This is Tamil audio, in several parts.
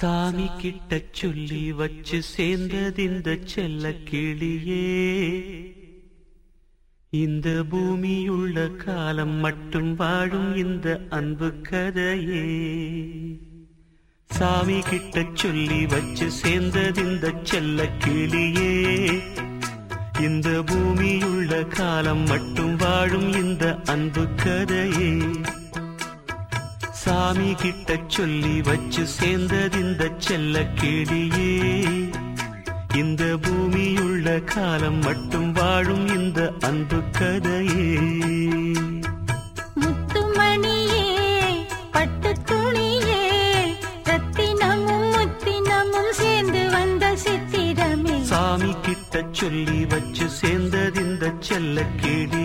சாமி கிட்ட சொல்லி வச்சு சேர்ந்தது இந்த செல்ல கிளியே. இந்த பூமியுள்ள காலம் மட்டும் வாழும் இந்த அன்பு கதையே. சாமி கிட்ட சொல்லி வச்சு சேர்ந்தது இந்த செல்ல கிளியே. இந்த பூமியுள்ள காலம் மட்டும் வாழும் இந்த அன்பு கதையே. சாமி கிட்ட சொல்லி வச்சு சேர்ந்தது இந்த செல்ல கிளியே இந்த பூமியுள்ள காலம் மட்டும் வாழும் இந்த அன்பு கதையே. முத்துமணியே பட்டு துணியே ரத்தினமும் முத்தினமும் சேர்ந்து வந்த சித்திரமே. சாமி கிட்ட சொல்லி வச்சு சேர்ந்தது இந்த செல்ல கிளியே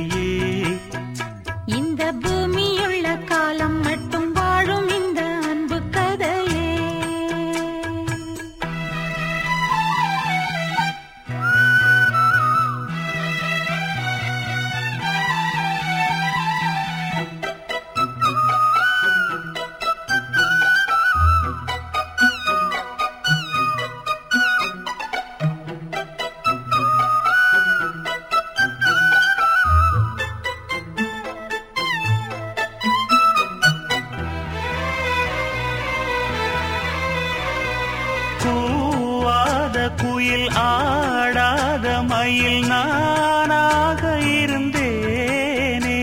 குயில் ஆடாத மயில் நானாக இருந்தேனே.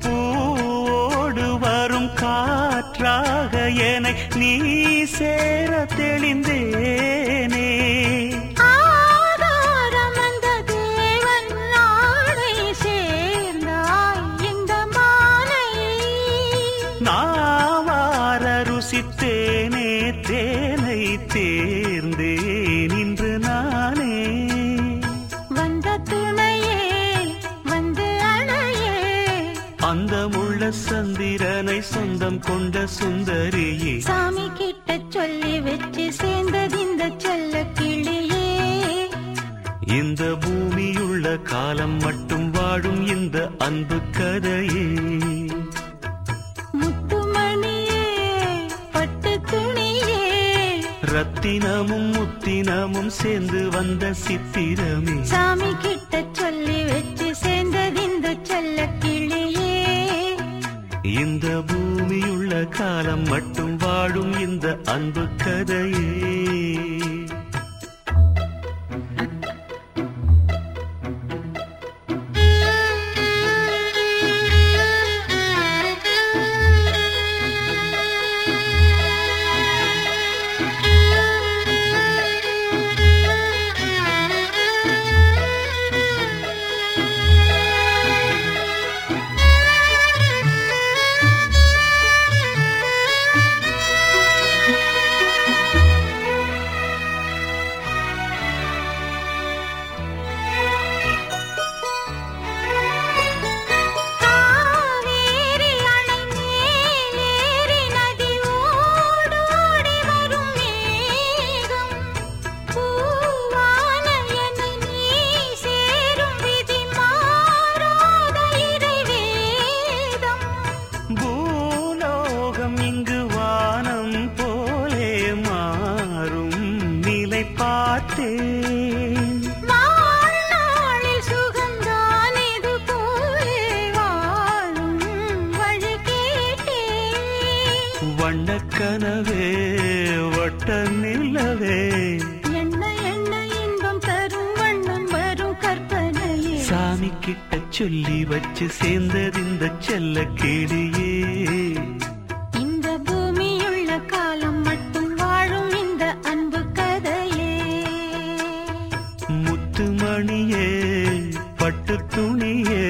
பூவோடு வரும் காற்றாக என நீ சேர தெளிந்தேனே. நாவார ருசித்தேனே தேனை தேர்ந்தேன் முள்ள சந்திரனை சொந்தம் கொண்ட சுந்தரியே. சாமி கிட்ட சொல்லி வச்சு சேர்ந்தது இந்த செல்ல கிளியே. இந்த பூமியுள்ள காலம் மட்டும் வாழும் இந்த அன்பு கதையே. ரத்தினமும் முத்தினமும் சேர்ந்து வந்த சித்திரமே. சாமி இந்த பூமியுள்ள காலம் மட்டும் வாழும் இந்த அன்பு கதையே. பார்த்தேன் வண்ணக்கனவே வட்ட நிலவே. என்ன என்ன இன்பம் தரும் வண்ணம் வரும் கற்பனையே. சாமி கிட்ட சொல்லி வச்சு சேர்ந்தது இந்த செல்ல கிளியே பட்டு துணியே.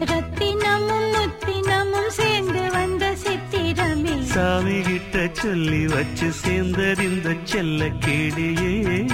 ரத்தினமும் முத்தினமும் சேர்ந்து வந்த சித்திரமே. சாமி கிட்ட சொல்லி வச்சு சேர்ந்தது இந்த செல்ல கிளியே